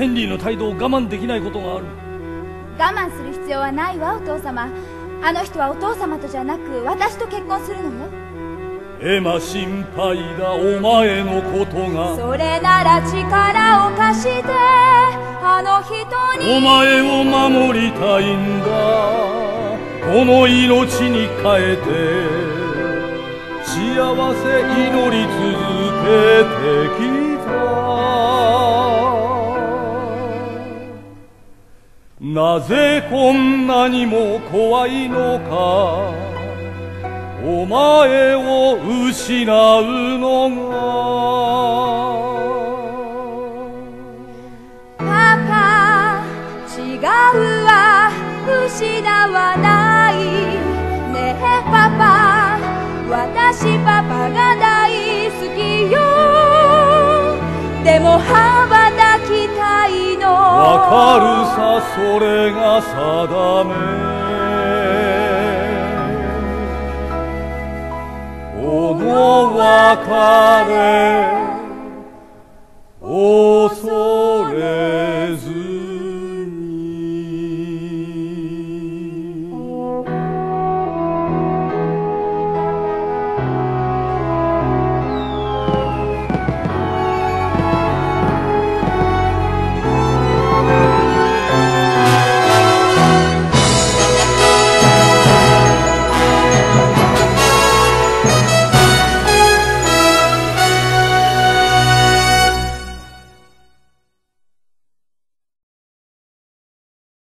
ヘンリーの態度を我慢できないことがある。我慢する必要はないわお父様。あの人はお父様とじゃなく私と結婚するのよ。エマ心配だお前のことが。それなら力を貸してあの人に。お前を守りたいんだ。この命に変えて幸せ祈り続なぜこんなにも怖いのか。お前を失うのが。パパ違うわ失わない。ねえパパ。私パパがでも羽ばたきたいの。わかるさそれが定め。この別れ。